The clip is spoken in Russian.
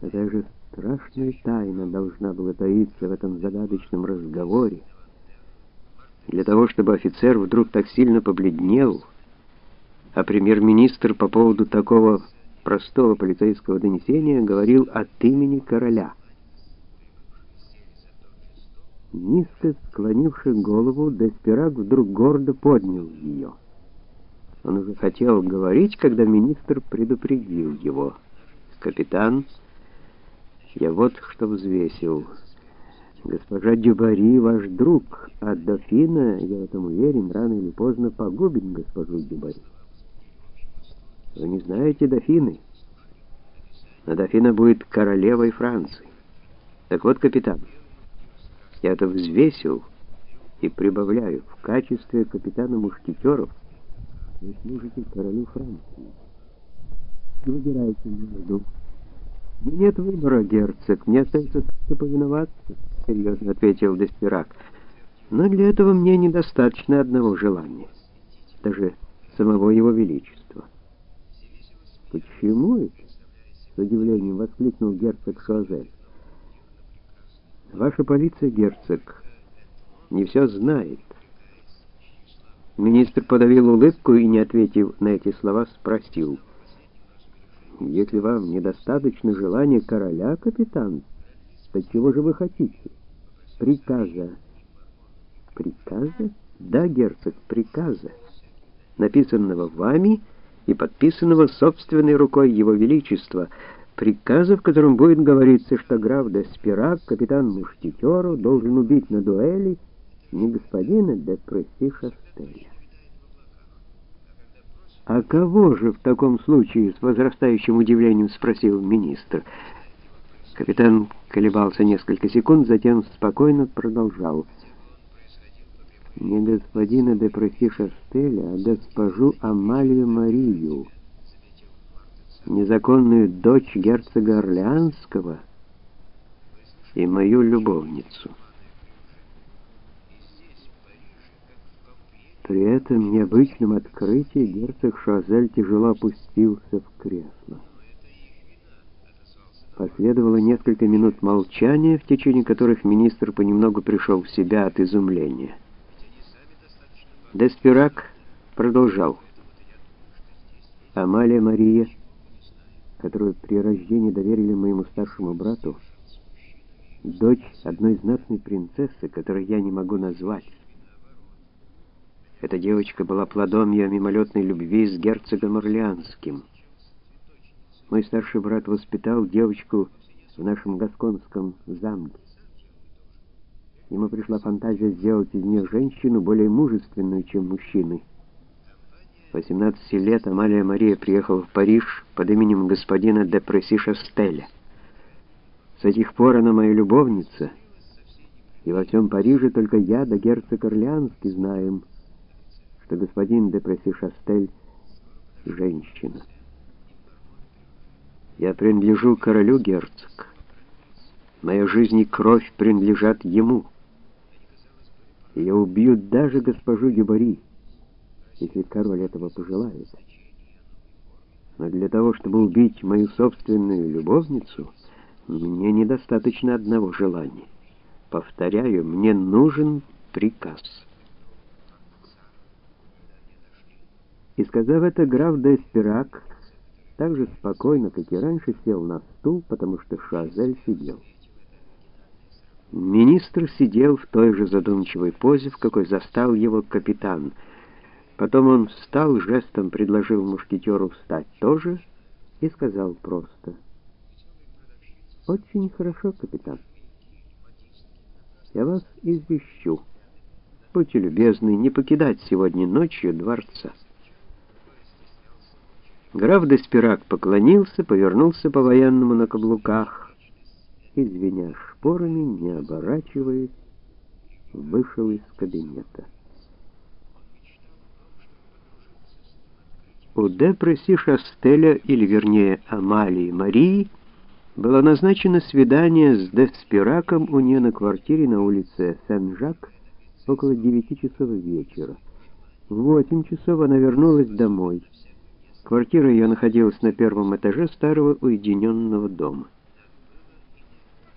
Какая же страшная тайна должна была таиться в этом загадочном разговоре. Для того, чтобы офицер вдруг так сильно побледнел, а премьер-министр по поводу такого простого полицейского донесения говорил от имени короля. Низко склонивший голову, Деспирак вдруг гордо поднял ее. Он уже хотел говорить, когда министр предупредил его. «Капитан, я вот что взвесил. Госпожа Дюбари ваш друг, а дофина, я в этом уверен, рано или поздно погубит госпожу Дюбари. Вы не знаете дофины, но дофина будет королевой Франции. Так вот, капитан, я это взвесил и прибавляю в качестве капитана мушкетеров — вы служите королю Франции. Выбирайте между. Нет выбора, герцог. Мне остается только повиноваться, серьезно ответил Деспирак. Но для этого мне недостаточно одного желания. Даже самого его величества. Почему это? С удивлением воскликнул герцог Шуазель. Ваша полиция, герцог, не все знает. Министр подавил улыбку и, не ответив на эти слова, спросил. «Если вам недостаточно желания короля, капитан, то чего же вы хотите? Приказа». «Приказа? Да, герцог, приказа, написанного вами и подписанного собственной рукой его величества, приказа, в котором будет говориться, что граф де Спирак, капитан Муштитеру, должен убить на дуэли не господина де Пресси Шастеля. «А кого же в таком случае?» — с возрастающим удивлением спросил министр. Капитан колебался несколько секунд, затем спокойно продолжал. «Не господина де Пресси Шастеля, а госпожу Амалию Марию, незаконную дочь герцога Орлеанского и мою любовницу». При этом необычном открытии герцог Шуазель тяжело опустился в кресло. Последовало несколько минут молчания, в течение которых министр понемногу пришел в себя от изумления. Деспирак продолжал. Амалия Мария, которую при рождении доверили моему старшему брату, дочь одной знатной принцессы, которую я не могу назвать, эта девочка была плодом ее мимолетной любви с герцогом Орлеанским. Мой старший брат воспитал девочку в нашем гасконском замке. Ему пришла фантазия сделать из нее женщину более мужественную, чем мужчины. В 18 лет Амалия Мария приехала в Париж под именем господина де Пресси Шастеля. С этих пор она моя любовница, и во всем Париже только я да герцог Орлеанский знаем, что господин де Пресси-Шастель — женщина. Я принадлежу королю, герцог. Моя жизнь и кровь принадлежат ему. Я убью даже госпожу Гюбари, если король этого пожелает. Но для того, чтобы убить мою собственную любовницу, мне недостаточно одного желания. Повторяю, мне нужен приказ. И сказав это, граф де Спирак так же спокойно, как и раньше, сел на стул, потому что Шазель сидел. Министр сидел в той же задумчивой позе, в какой застал его капитан. Потом он встал, жестом предложил мушкетеру встать тоже и сказал просто. «Очень хорошо, капитан. Я вас извещу. Будьте любезны не покидать сегодня ночью дворца». Граф Деспирак поклонился, повернулся по-военному на каблуках и, звеня шпорами, не оборачиваясь, вышел из кабинета. У Депресси Шастеля, или вернее Амалии Марии, было назначено свидание с Деспираком у нее на квартире на улице Сен-Жак около девяти часов вечера. В восемь часов она вернулась домой. Квартира ее находилась на первом этаже старого уединенного дома.